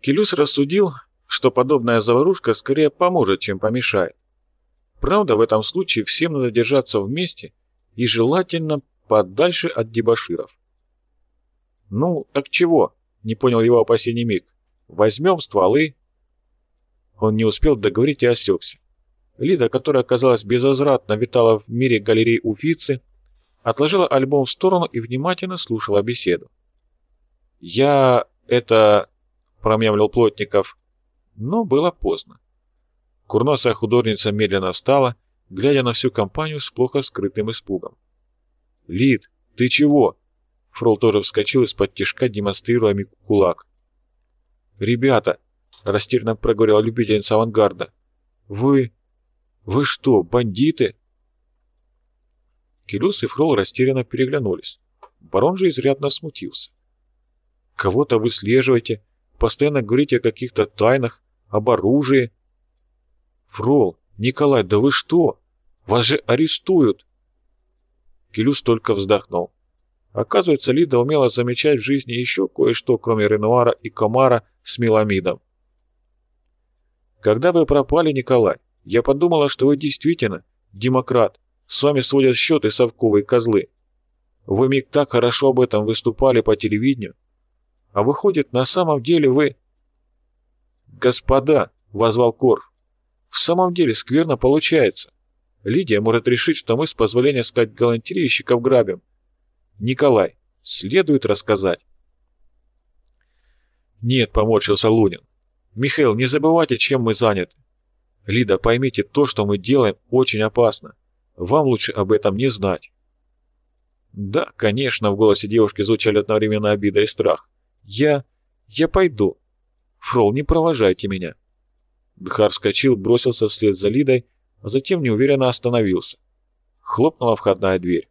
Келюс рассудил, что подобная заварушка скорее поможет, чем помешает. Правда, в этом случае всем надо держаться вместе и желательно подальше от дебоширов. «Ну, так чего?» — не понял его опасений Миг. «Возьмем стволы». Он не успел договорить и осекся. Лида, которая, казалось, безвозвратно витала в мире галерей Уфицы, отложила альбом в сторону и внимательно слушала беседу. «Я... это...» — промямлил Плотников. Но было поздно. Курносая художница медленно встала, глядя на всю компанию с плохо скрытым испугом. «Лид, ты чего?» Фрол тоже вскочил из-под тишка, демонстрируя Мику кулак. «Ребята!» — растерянно проговорила любительница авангарда. «Вы... вы что, бандиты?» Келюс и Фрол растерянно переглянулись. Барон же изрядно смутился. «Кого-то выслеживаете, постоянно говорите о каких-то тайнах, об оружии». «Фрол, Николай, да вы что? Вас же арестуют!» Келюс только вздохнул. Оказывается, Лида умела замечать в жизни еще кое-что, кроме Ренуара и Комара с Меламидом. «Когда вы пропали, Николай, я подумала, что вы действительно демократ. С вами сводят счеты совковые козлы. Вы, Миг, так хорошо об этом выступали по телевидению. А выходит, на самом деле вы...» «Господа!» — возвал Корф. «В самом деле скверно получается. Лидия может решить, что мы с позволения сказать галантерейщиков грабим. Николай, следует рассказать. Нет, поморщился Лунин. Михаил, не забывайте, чем мы заняты. Лида, поймите, то, что мы делаем, очень опасно. Вам лучше об этом не знать. Да, конечно, в голосе девушки звучали одновременно обида и страх. Я... я пойду. Фрол, не провожайте меня. Дхар вскочил, бросился вслед за Лидой, а затем неуверенно остановился. Хлопнула входная дверь.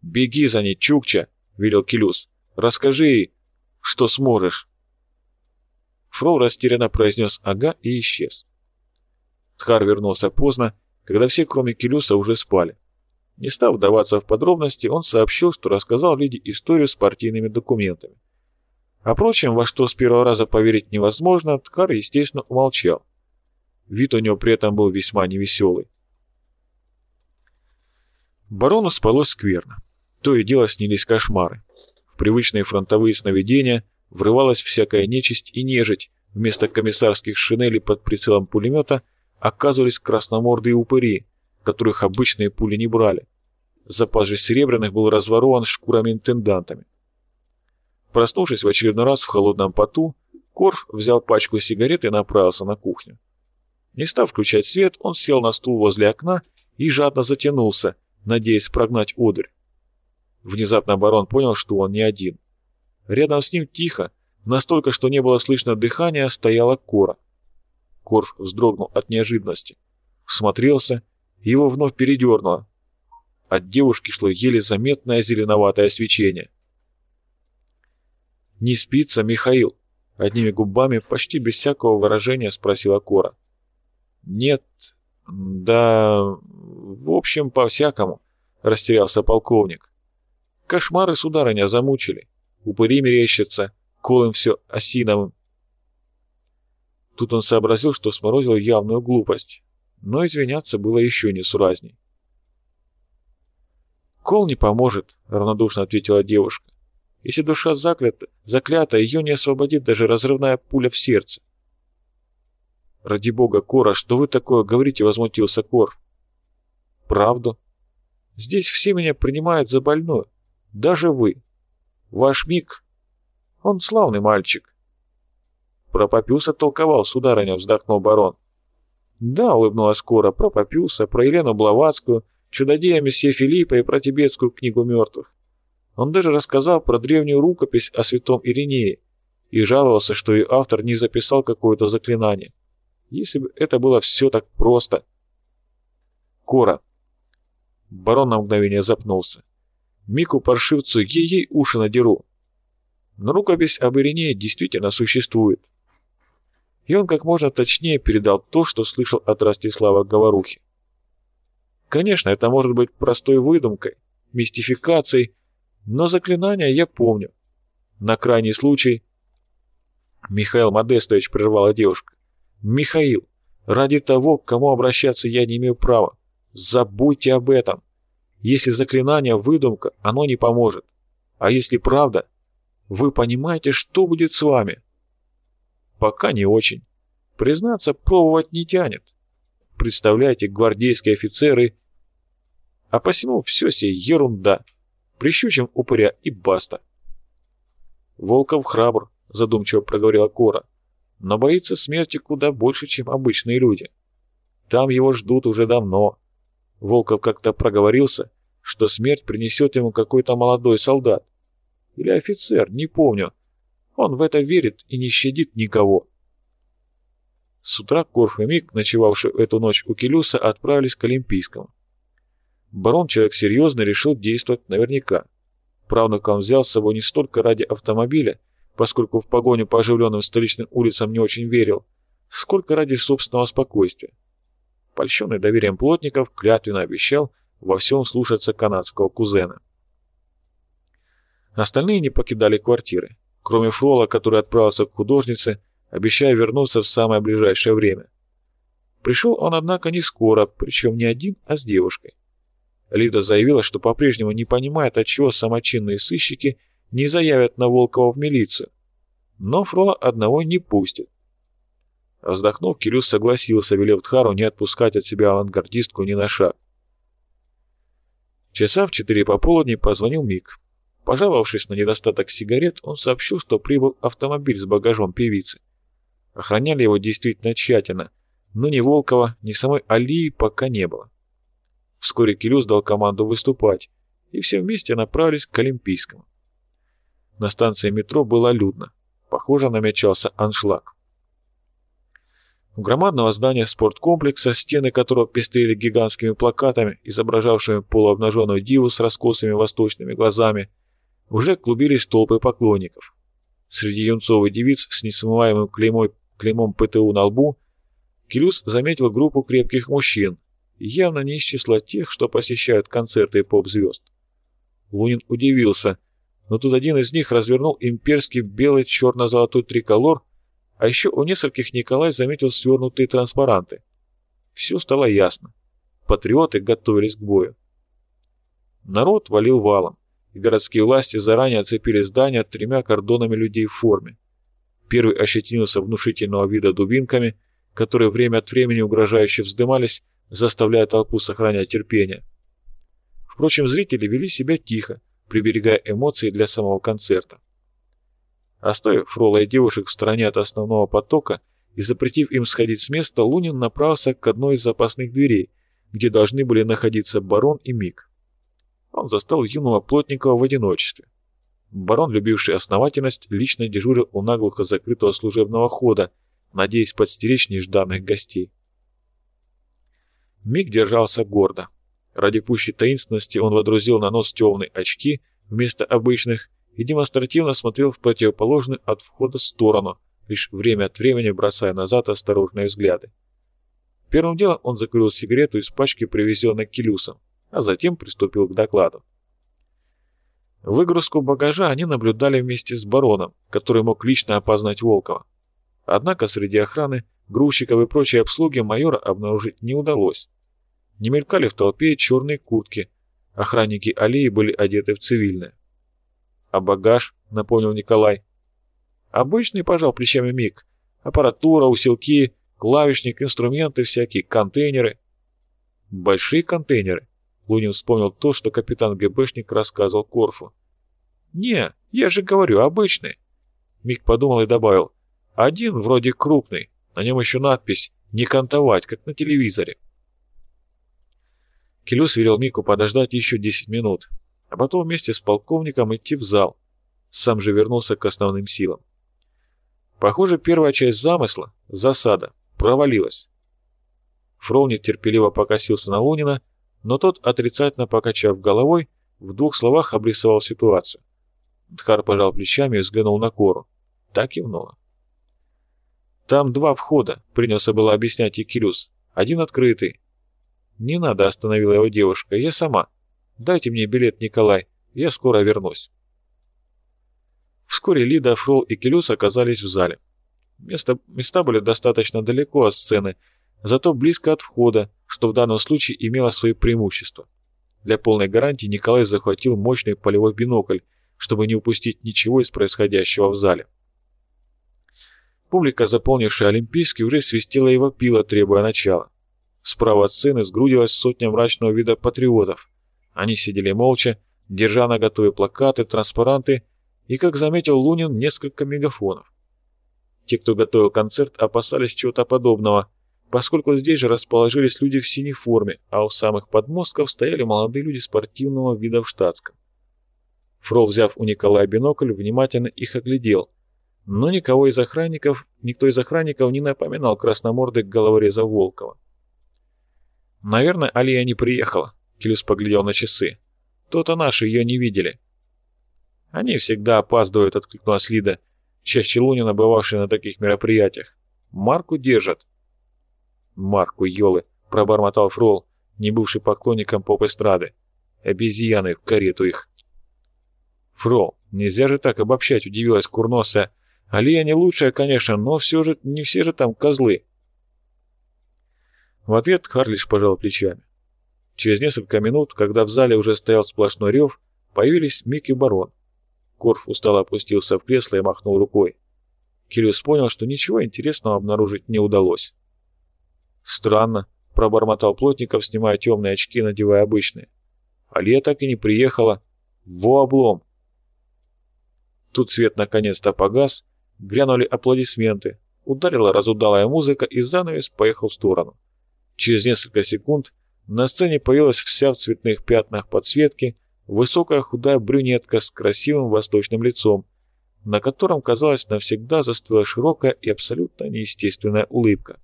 «Беги за ней, Чукча!» — велел Келюс. «Расскажи ей, что сможешь!» Фрол растерянно произнес «ага» и исчез. Тхар вернулся поздно, когда все, кроме Келюса, уже спали. Не став вдаваться в подробности, он сообщил, что рассказал Лиде историю с партийными документами. О прочем, во что с первого раза поверить невозможно, Ткар, естественно, умолчал. Вид у него при этом был весьма невеселый. Барону спалось скверно. То и дело снились кошмары. В привычные фронтовые сновидения врывалась всякая нечисть и нежить. Вместо комиссарских шинелей под прицелом пулемета оказывались красномордые упыри, которых обычные пули не брали. Запас же серебряных был разворован шкурами-интендантами. Проснувшись в очередной раз в холодном поту, Корф взял пачку сигарет и направился на кухню. Не став включать свет, он сел на стул возле окна и жадно затянулся, надеясь прогнать одурь. Внезапно барон понял, что он не один. Рядом с ним тихо, настолько, что не было слышно дыхания, стояла Кора. Корф вздрогнул от неожиданности. Смотрелся, его вновь передернуло. От девушки шло еле заметное зеленоватое свечение. «Не спится, Михаил?» Одними губами, почти без всякого выражения, спросила Кора. «Нет, да, в общем, по-всякому», — растерялся полковник. Кошмары, сударыня, замучили. Упыри мерещатся, колым все осиновым. Тут он сообразил, что сморозил явную глупость, но извиняться было еще не суразней. «Кол не поможет», — равнодушно ответила девушка. «Если душа заклята, заклята, ее не освободит даже разрывная пуля в сердце». «Ради бога, Кора, что вы такое говорите?» — возмутился Кор. «Правду. Здесь все меня принимают за больную. Даже вы. Ваш Мик, он славный мальчик. Про Папюса толковал, сударыня, вздохнул барон. Да, улыбнулась Кора, про Папюса, про Елену Блаватскую, чудодея месье Филиппа и про тибетскую книгу мертвых. Он даже рассказал про древнюю рукопись о святом Иринее и жаловался, что ее автор не записал какое-то заклинание. Если бы это было все так просто. Кора. Барон на мгновение запнулся. Мику паршивцу ей-ей уши надеру. Но рукопись об Иринее действительно существует. И он как можно точнее передал то, что слышал от Ростислава Говорухи. Конечно, это может быть простой выдумкой, мистификацией, но заклинания я помню. На крайний случай Михаил Модестович прервала девушка. Михаил, ради того, к кому обращаться я не имею права. Забудьте об этом. Если заклинание выдумка, оно не поможет. А если правда, вы понимаете, что будет с вами? Пока не очень. Признаться, пробовать не тянет. Представляете, гвардейские офицеры... А посему все сей ерунда. Прищучим упыря и баста. Волков храбр, задумчиво проговорила Кора, но боится смерти куда больше, чем обычные люди. Там его ждут уже давно. Волков как-то проговорился, что смерть принесет ему какой-то молодой солдат. Или офицер, не помню. Он в это верит и не щадит никого. С утра Корф и Мик, ночевавшие эту ночь у Келюса, отправились к Олимпийскому. Барон, человек серьезный, решил действовать наверняка. Правнука он взял с собой не столько ради автомобиля, поскольку в погоню по оживленным столичным улицам не очень верил, сколько ради собственного спокойствия. Польщенный доверием плотников, клятвенно обещал во всем слушаться канадского кузена. Остальные не покидали квартиры, кроме Фрола, который отправился к художнице, обещая вернуться в самое ближайшее время. Пришел он, однако, не скоро, причем не один, а с девушкой. Лида заявила, что по-прежнему не понимает, отчего самочинные сыщики не заявят на Волкова в милицию. Но Фрола одного не пустит. Вздохнув, Кирюс согласился, велев Тхару не отпускать от себя авангардистку ни на шаг. Часа в четыре пополудни позвонил Мик. Пожаловавшись на недостаток сигарет, он сообщил, что прибыл автомобиль с багажом певицы. Охраняли его действительно тщательно, но ни Волкова, ни самой Алии пока не было. Вскоре Кирюс дал команду выступать, и все вместе направились к Олимпийскому. На станции метро было людно. Похоже, намечался аншлаг. У громадного здания спорткомплекса, стены которого пестрели гигантскими плакатами, изображавшими полуобнаженную диву с раскосыми восточными глазами, уже клубились толпы поклонников. Среди юнцов девиц с несмываемым клеймой, клеймом ПТУ на лбу Келюс заметил группу крепких мужчин, явно не из числа тех, что посещают концерты поп-звезд. Лунин удивился, но тут один из них развернул имперский белый черно-золотой триколор, а еще у нескольких Николай заметил свернутые транспаранты. Все стало ясно. Патриоты готовились к бою. Народ валил валом, и городские власти заранее оцепили здание тремя кордонами людей в форме. Первый ощетинился внушительного вида дубинками, которые время от времени угрожающе вздымались, заставляя толпу сохранять терпение. Впрочем, зрители вели себя тихо, приберегая эмоции для самого концерта. Оставив Фрола и девушек в стороне от основного потока и запретив им сходить с места, Лунин направился к одной из запасных дверей, где должны были находиться барон и Мик. Он застал юного Плотникова в одиночестве. Барон, любивший основательность, лично дежурил у наглухо закрытого служебного хода, надеясь подстеречь нежданных гостей. Миг держался гордо. Ради пущей таинственности он водрузил на нос темные очки вместо обычных и демонстративно смотрел в противоположную от входа сторону, лишь время от времени бросая назад осторожные взгляды. Первым делом он закурил сигарету из пачки, привезенной Келюсом, а затем приступил к докладу. Выгрузку багажа они наблюдали вместе с бароном, который мог лично опознать Волкова. Однако среди охраны, грузчиков и прочей обслуги майора обнаружить не удалось. Не мелькали в толпе черные куртки. Охранники аллеи были одеты в цивильное. «А багаж?» — напомнил Николай. «Обычный, пожал плечами Мик. Аппаратура, усилки, клавишник, инструменты всякие, контейнеры». «Большие контейнеры?» Лунин вспомнил то, что капитан ГБшник рассказывал Корфу. «Не, я же говорю, обычный». Мик подумал и добавил. «Один вроде крупный, на нем еще надпись «Не кантовать», как на телевизоре». Келюс велел Мику подождать еще 10 минут, а потом вместе с полковником идти в зал. Сам же вернулся к основным силам. Похоже, первая часть замысла, засада, провалилась. Фрол терпеливо покосился на Лунина, но тот, отрицательно покачав головой, в двух словах обрисовал ситуацию. Дхар пожал плечами и взглянул на Кору. Так и внула. «Там два входа», — принялся было объяснять Екилюс. «Один открытый, «Не надо», — остановила его девушка, — «я сама. Дайте мне билет, Николай, я скоро вернусь». Вскоре Лида, Фрол и Келюс оказались в зале. Места, места были достаточно далеко от сцены, зато близко от входа, что в данном случае имело свои преимущества. Для полной гарантии Николай захватил мощный полевой бинокль, чтобы не упустить ничего из происходящего в зале. Публика, заполнившая Олимпийский, уже свистела и вопила, требуя начала. Справа от сцены сгрудилась сотня мрачного вида патриотов. Они сидели молча, держа на готове плакаты, транспаранты и, как заметил Лунин, несколько мегафонов. Те, кто готовил концерт, опасались чего-то подобного, поскольку здесь же расположились люди в синей форме, а у самых подмостков стояли молодые люди спортивного вида в штатском. Фрол, взяв у Николая бинокль, внимательно их оглядел, но никого из охранников, никто из охранников не напоминал красномордых головореза Волкова. «Наверное, Алия не приехала», — Келюс поглядел на часы. «То-то наши ее не видели». «Они всегда опаздывают», — откликнулась Лида, чаще Лунина, бывавший на таких мероприятиях. «Марку держат». «Марку, елы», — пробормотал Фрол, не бывший поклонником поп-эстрады. «Обезьяны, в карету их». «Фрол, нельзя же так обобщать», — удивилась Курноса. «Алия не лучшая, конечно, но все же не все же там козлы». В ответ Харлиш пожал плечами. Через несколько минут, когда в зале уже стоял сплошной рев, появились Мик и Барон. Корф устало опустился в кресло и махнул рукой. Кириус понял, что ничего интересного обнаружить не удалось. «Странно», — пробормотал Плотников, снимая темные очки, надевая обычные. «Алия так и не приехала. Во облом!» Тут свет наконец-то погас, грянули аплодисменты, ударила разудалая музыка, и занавес поехал в сторону. Через несколько секунд на сцене появилась вся в цветных пятнах подсветки — Высокая худая брюнетка с красивым восточным лицом, на котором, казалось, навсегда застыла широкая и абсолютно неестественная улыбка.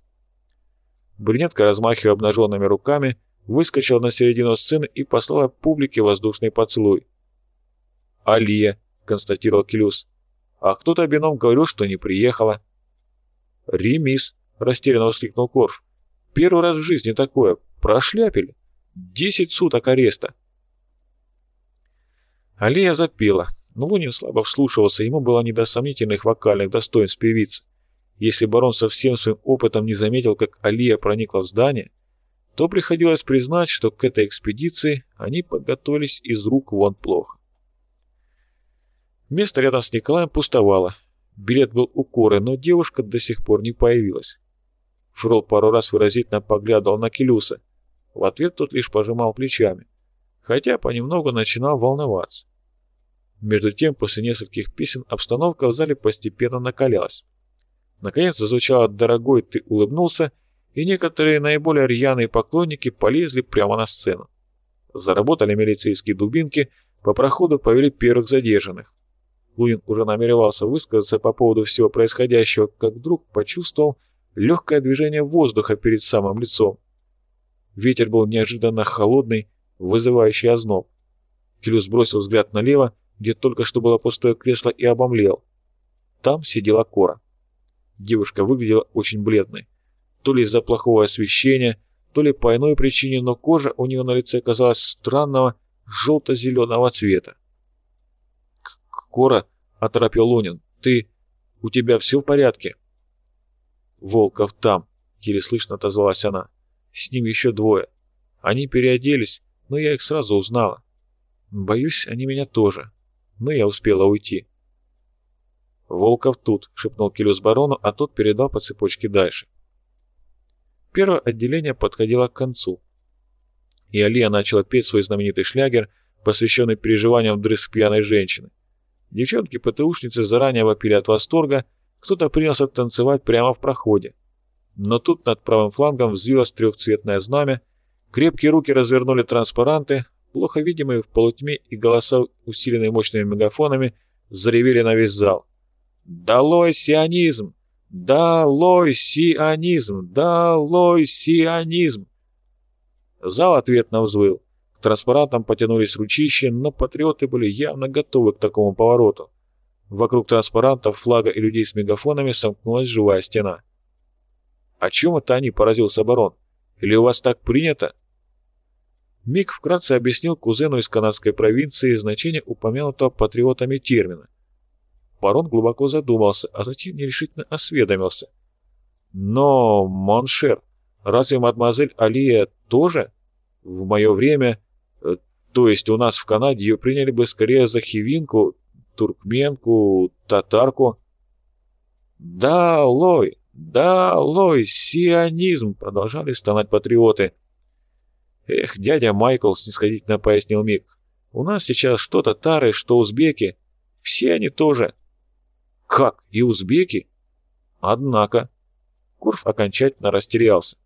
Брюнетка, размахивая обнаженными руками, выскочила на середину сцены и послала публике воздушный поцелуй. «Алия», — констатировал Келюс. «А кто-то бином говорил, что не приехала». «Ремис», — растерянно воскликнул Корф. «Первый раз в жизни такое. Прошляпили. Десять суток ареста». Алия запела, но Лунин слабо вслушивался, ему было не до сомнительных вокальных достоинств певицы. Если барон со всем своим опытом не заметил, как Алия проникла в здание, то приходилось признать, что к этой экспедиции они подготовились из рук вон плохо. Место рядом с Николаем пустовало. Билет был у Коры, но девушка до сих пор не появилась. Фрол пару раз выразительно поглядывал на Келюса. В ответ тот лишь пожимал плечами хотя понемногу начинал волноваться. Между тем, после нескольких песен обстановка в зале постепенно накалялась. Наконец зазвучало «Дорогой, ты улыбнулся», и некоторые наиболее рьяные поклонники полезли прямо на сцену. Заработали милицейские дубинки, по проходу повели первых задержанных. Лунин уже намеревался высказаться по поводу всего происходящего, как вдруг почувствовал легкое движение воздуха перед самым лицом. Ветер был неожиданно холодный, вызывающий озноб. Келюс бросил взгляд налево, где только что было пустое кресло, и обомлел. Там сидела Кора. Девушка выглядела очень бледной. То ли из-за плохого освещения, то ли по иной причине, но кожа у нее на лице казалась странного желто-зеленого цвета. «Кора», — оторопил Лунин, — «ты... у тебя все в порядке?» «Волков там», — еле слышно отозвалась она. «С ним еще двое. Они переоделись, но я их сразу узнала. Боюсь, они меня тоже. Но я успела уйти. «Волков тут», — шепнул Келюс барону, а тот передал по цепочке дальше. Первое отделение подходило к концу. И Алия начала петь свой знаменитый шлягер, посвященный переживаниям дрызг пьяной женщины. Девчонки-ПТУшницы заранее вопили от восторга, кто-то принялся танцевать прямо в проходе. Но тут над правым флангом взвилось трехцветное знамя, Крепкие руки развернули транспаранты, плохо видимые в полутьме, и голоса, усиленные мощными мегафонами, заревели на весь зал. «Долой сионизм! Долой сионизм! Долой сионизм!» Зал ответно взвыл. К транспарантам потянулись ручища, но патриоты были явно готовы к такому повороту. Вокруг транспарантов, флага и людей с мегафонами сомкнулась живая стена. «О чем это они?» — поразился барон. «Или у вас так принято?» Мик вкратце объяснил кузену из канадской провинции значение упомянутого патриотами термина. Барон глубоко задумался, а затем нерешительно осведомился. «Но, mon cher, разве мадемуазель Алия тоже? В мое время, э, то есть у нас в Канаде, ее приняли бы скорее за хивинку, туркменку, татарку». «Долой, долой сионизм!» — продолжали стонать патриоты. «Эх, дядя Майкл», — снисходительно пояснил Мик, — «у нас сейчас что татары, что узбеки. Все они тоже». «Как, и узбеки?» «Однако...» Курф окончательно растерялся.